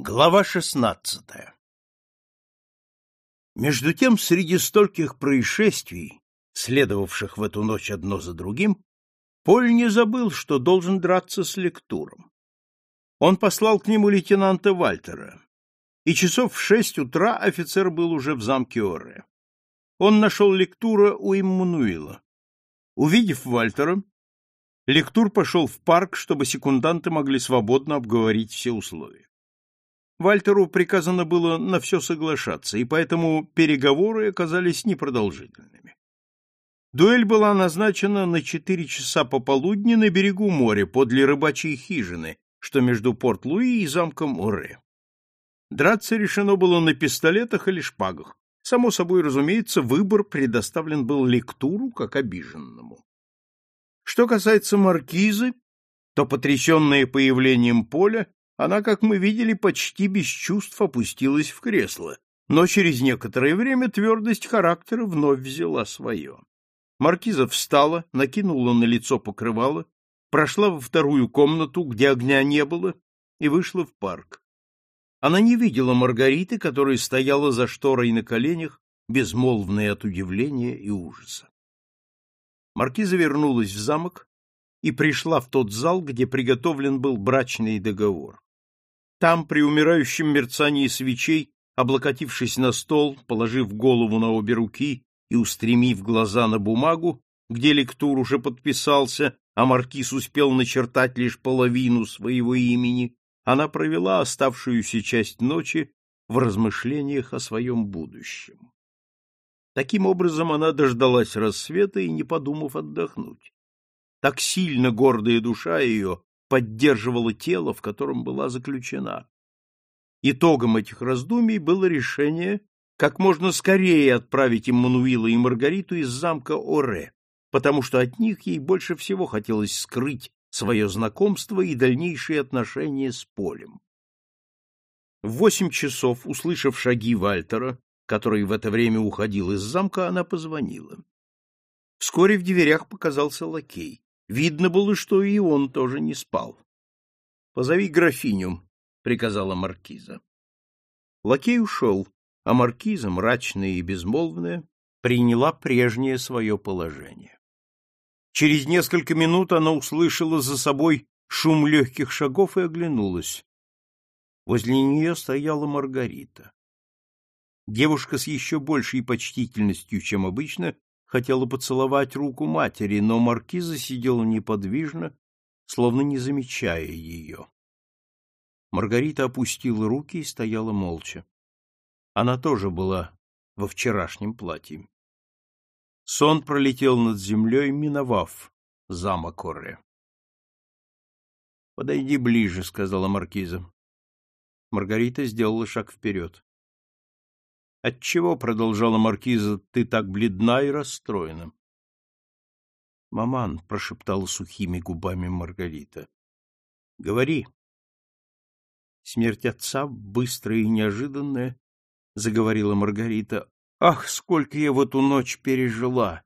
Глава шестнадцатая Между тем, среди стольких происшествий, следовавших в эту ночь одно за другим, Поль не забыл, что должен драться с лектуром. Он послал к нему лейтенанта Вальтера, и часов в шесть утра офицер был уже в замке Оре. Он нашел лектура у Иммануила. Увидев Вальтера, лектур пошел в парк, чтобы секунданты могли свободно обговорить все условия. Вальтеру приказано было на все соглашаться, и поэтому переговоры оказались непродолжительными. Дуэль была назначена на четыре часа пополудни на берегу моря подле рыбачьей хижины, что между Порт-Луи и замком Оре. Драться решено было на пистолетах или шпагах. Само собой, разумеется, выбор предоставлен был лектуру как обиженному. Что касается маркизы, то, потрясенная появлением поля, она, как мы видели, почти без чувств опустилась в кресло, но через некоторое время твердость характера вновь взяла свое. Маркиза встала, накинула на лицо покрывало, прошла во вторую комнату, где огня не было, и вышла в парк. Она не видела Маргариты, которая стояла за шторой на коленях, безмолвная от удивления и ужаса. Маркиза вернулась в замок и пришла в тот зал, где приготовлен был брачный договор. Там, при умирающем мерцании свечей, облокотившись на стол, положив голову на обе руки и устремив глаза на бумагу, где лектур уже подписался, а маркиз успел начертать лишь половину своего имени, она провела оставшуюся часть ночи в размышлениях о своем будущем. Таким образом, она дождалась рассвета и не подумав отдохнуть. Так сильно гордая душа ее поддерживала тело, в котором была заключена. Итогом этих раздумий было решение как можно скорее отправить Иммануила и Маргариту из замка Оре, потому что от них ей больше всего хотелось скрыть свое знакомство и дальнейшие отношения с Полем. В восемь часов, услышав шаги Вальтера, который в это время уходил из замка, она позвонила. Вскоре в дверях показался лакей. Видно было, что и он тоже не спал. — Позови графиню, — приказала маркиза. Лакей ушел, а маркиза, мрачная и безмолвная, приняла прежнее свое положение. Через несколько минут она услышала за собой шум легких шагов и оглянулась. Возле нее стояла Маргарита. Девушка с еще большей почтительностью, чем обычно, хотела поцеловать руку матери, но маркиза сидела неподвижно, словно не замечая ее. Маргарита опустила руки и стояла молча. Она тоже была во вчерашнем платье. Сон пролетел над землей, миновав замок Орре. — Подойди ближе, — сказала маркиза. Маргарита сделала шаг вперед. Отчего, продолжала маркиза, ты так бледна и расстроена? Маман прошептала сухими губами Маргарита. Говори. Смерть отца, быстрая и неожиданная, заговорила Маргарита. Ах, сколько я в эту ночь пережила.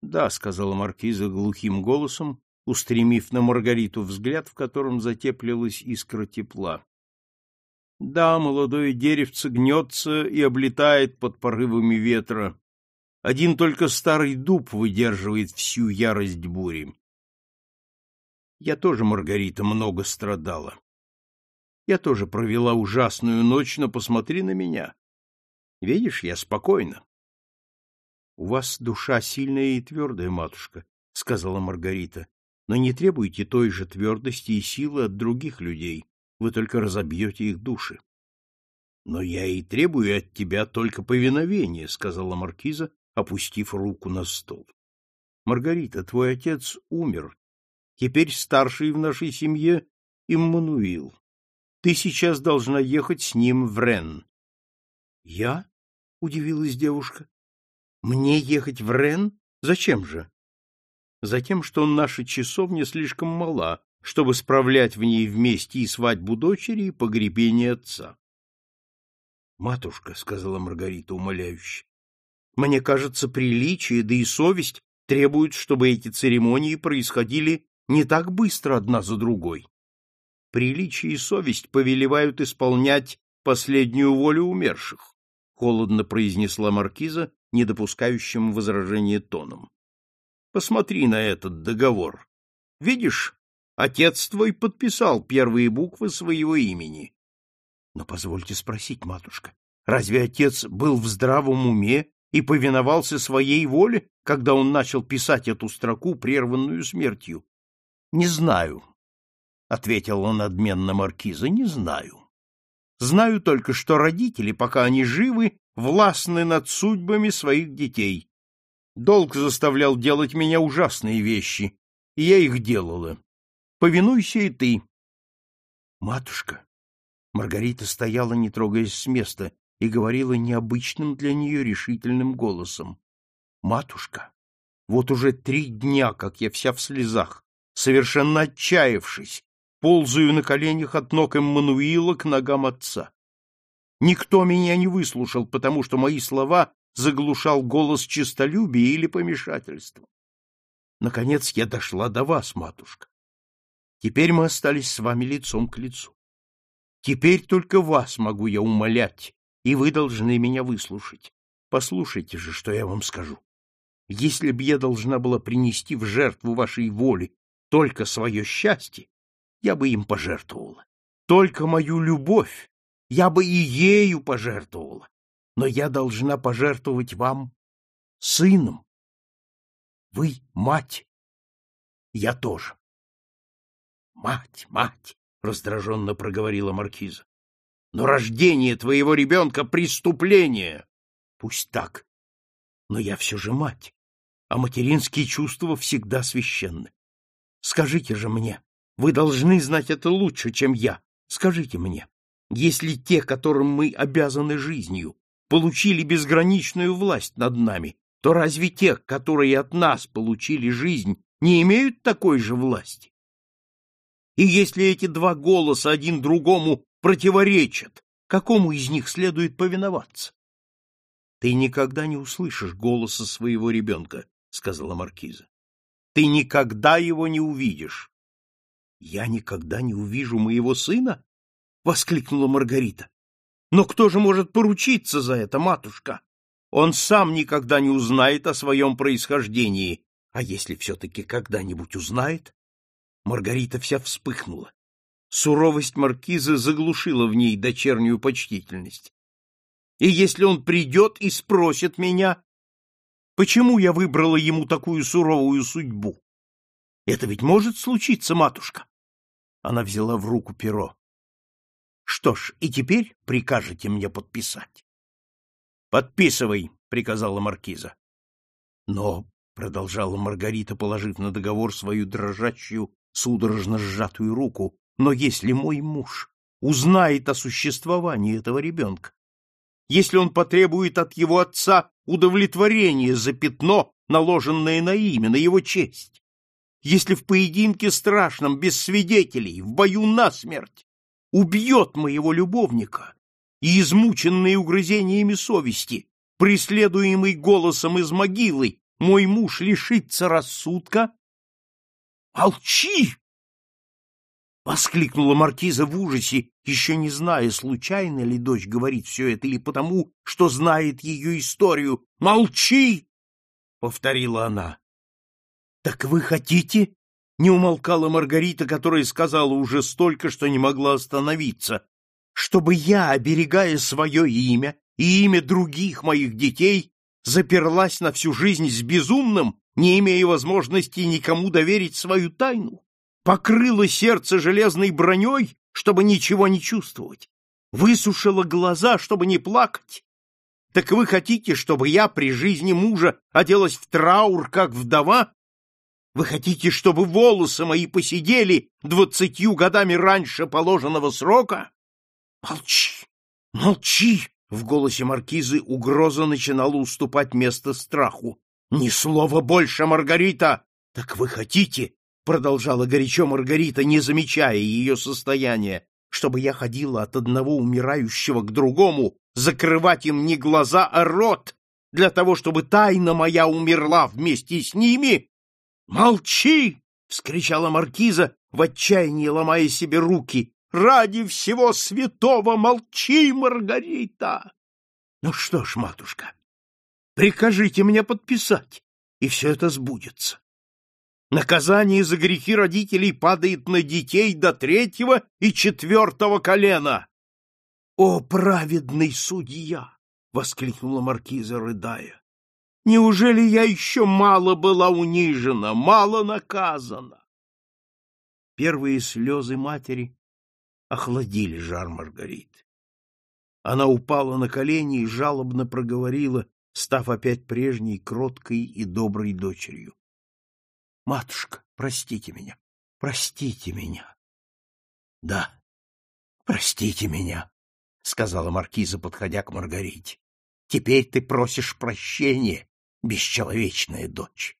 Да, сказала маркиза глухим голосом, устремив на Маргариту взгляд, в котором затеплилась искра тепла. Да, молодое деревце гнется и облетает под порывами ветра. Один только старый дуб выдерживает всю ярость бури. Я тоже, Маргарита, много страдала. Я тоже провела ужасную ночь, но посмотри на меня. Видишь, я спокойна. — У вас душа сильная и твердая, матушка, — сказала Маргарита, — но не требуйте той же твердости и силы от других людей вы только разобьете их души. — Но я и требую от тебя только повиновения, — сказала маркиза, опустив руку на стол. — Маргарита, твой отец умер. Теперь старший в нашей семье Иммануил. Ты сейчас должна ехать с ним в Рен. — Я? — удивилась девушка. — Мне ехать в Рен? Зачем же? — Затем, что наша часовня слишком мала, чтобы справлять в ней вместе и свадьбу дочери, и погребение отца. — Матушка, — сказала Маргарита умоляюще, — мне кажется, приличие, да и совесть требуют, чтобы эти церемонии происходили не так быстро одна за другой. Приличие и совесть повелевают исполнять последнюю волю умерших, холодно произнесла маркиза, не допускающим возражения тоном. Посмотри на этот договор. Видишь, отец твой подписал первые буквы своего имени. Но позвольте спросить, матушка, разве отец был в здравом уме и повиновался своей воле, когда он начал писать эту строку, прерванную смертью? Не знаю, ответила надменно маркиза, не знаю. Знаю только, что родители, пока они живы, властны над судьбами своих детей. Долг заставлял делать меня ужасные вещи, и я их делала. Повинуйся и ты. Матушка, Маргарита стояла, не трогаясь с места, и говорила необычным для нее решительным голосом. Матушка, вот уже три дня, как я вся в слезах, совершенно отчаявшись, ползаю на коленях от ног Эммануила к ногам отца. Никто меня не выслушал, потому что мои слова заглушал голос честолюбия или помешательства. Наконец я дошла до вас, матушка. Теперь мы остались с вами лицом к лицу. Теперь только вас могу я умолять, и вы должны меня выслушать. Послушайте же, что я вам скажу. Если б я должна была принести в жертву вашей воле только свое счастье, я бы им пожертвовала. Только мою любовь я бы и ею пожертвовала. Но я должна пожертвовать вам сыном. Вы мать. Я тоже. Мать, мать, раздраженно проговорила маркиза. Но рождение твоего ребенка — преступление. Пусть так. Но я все же мать, а материнские чувства всегда священны. Скажите же мне, вы должны знать это лучше, чем я. Скажите мне, если те, которым мы обязаны жизнью, получили безграничную власть над нами, то разве те, которые от нас получили жизнь, не имеют такой же власти? И если эти два голоса один другому противоречат, какому из них следует повиноваться? Ты никогда не услышишь голоса своего ребенка, сказала маркиза. Ты никогда его не увидишь. Я никогда не увижу моего сына? воскликнула Маргарита. Но кто же может поручиться за это, матушка? Он сам никогда не узнает о своем происхождении. А если все-таки когда-нибудь узнает? Маргарита вся вспыхнула. Суровость маркизы заглушила в ней дочернюю почтительность. И если он придет и спросит меня, почему я выбрала ему такую суровую судьбу? Это ведь может случиться, матушка. Она взяла в руку перо. Что ж, и теперь прикажете мне подписать. Подписывай, приказала маркиза. Но, продолжала Маргарита, положив на договор свою дрожащую, судорожно сжатую руку, но если мой муж узнает о существовании этого ребенка, если он потребует от его отца удовлетворения за пятно, наложенное на имя, на его честь, если в поединке страшном, без свидетелей, в бою насмерть, убьет моего любовника, и, измученный угрызениями совести, преследуемый голосом из могилы, мой муж лишится рассудка? Молчи! — воскликнула маркиза в ужасе, еще не зная, случайно ли дочь говорит все это или потому, что знает ее историю. «Молчи!» — повторила она. «Так вы хотите?» — не умолкала Маргарита, которая сказала уже столько, что не могла остановиться. «Чтобы я, оберегая свое имя и имя других моих детей, заперлась на всю жизнь с безумным, не имея возможности никому доверить свою тайну?» покрыла сердце железной броней, чтобы ничего не чувствовать, высушила глаза, чтобы не плакать. Так вы хотите, чтобы я при жизни мужа оделась в траур, как вдова? Вы хотите, чтобы волосы мои посидели двадцатью годами раньше положенного срока? Молчи, молчи! В голосе маркизы угроза начинала уступать место страху. Ни слова больше, Маргарита! Так вы хотите, — продолжала горячо Маргарита, не замечая ее состояния, чтобы я ходила от одного умирающего к другому, закрывать им не глаза, а рот, для того, чтобы тайна моя умерла вместе с ними? — Молчи! — вскричала маркиза, в отчаянии ломая себе руки. «Ради всего святого молчи, Маргарита!» «Ну что ж, матушка, прикажите мне подписать, и все это сбудется. Наказание за грехи родителей падает на детей до третьего и четвертого колена. «О, праведный судья!» — воскликнула маркиза, рыдая. «Неужели я еще мало была унижена, мало наказана?» Первые слезы матери охладили жар Маргарит. Она упала на колени и жалобно проговорила, став опять прежней, кроткой и доброй дочерью. — Матушка, простите меня, простите меня. — Да, простите меня, — сказала маркиза, подходя к Маргарите. — Теперь ты просишь прощения, бесчеловечная дочь.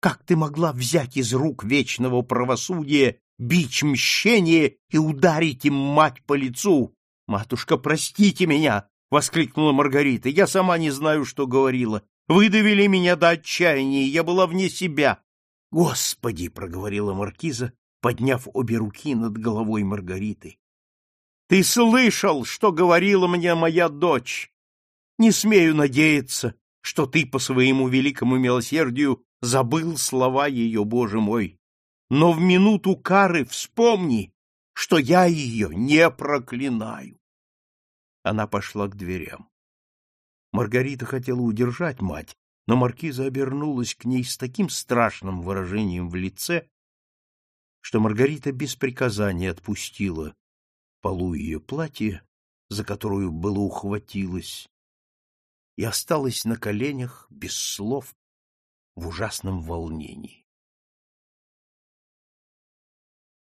Как ты могла взять из рук вечного правосудия бич мщения и ударить им мать по лицу? Матушка, простите меня! — воскликнула Маргарита. — Я сама не знаю, что говорила. Вы довели меня до отчаяния, я была вне себя. — Господи! — проговорила маркиза, подняв обе руки над головой Маргариты. Ты слышал, что говорила мне моя дочь. Не смею надеяться, что ты по своему великому милосердию забыл слова ее, Боже мой. Но в минуту кары вспомни, что я ее не проклинаю. Она пошла к дверям. Маргарита хотела удержать мать, но маркиза обернулась к ней с таким страшным выражением в лице, что Маргарита без приказания отпустила полу ее платья, за которую было ухватилась, и осталась на коленях без слов в ужасном волнении.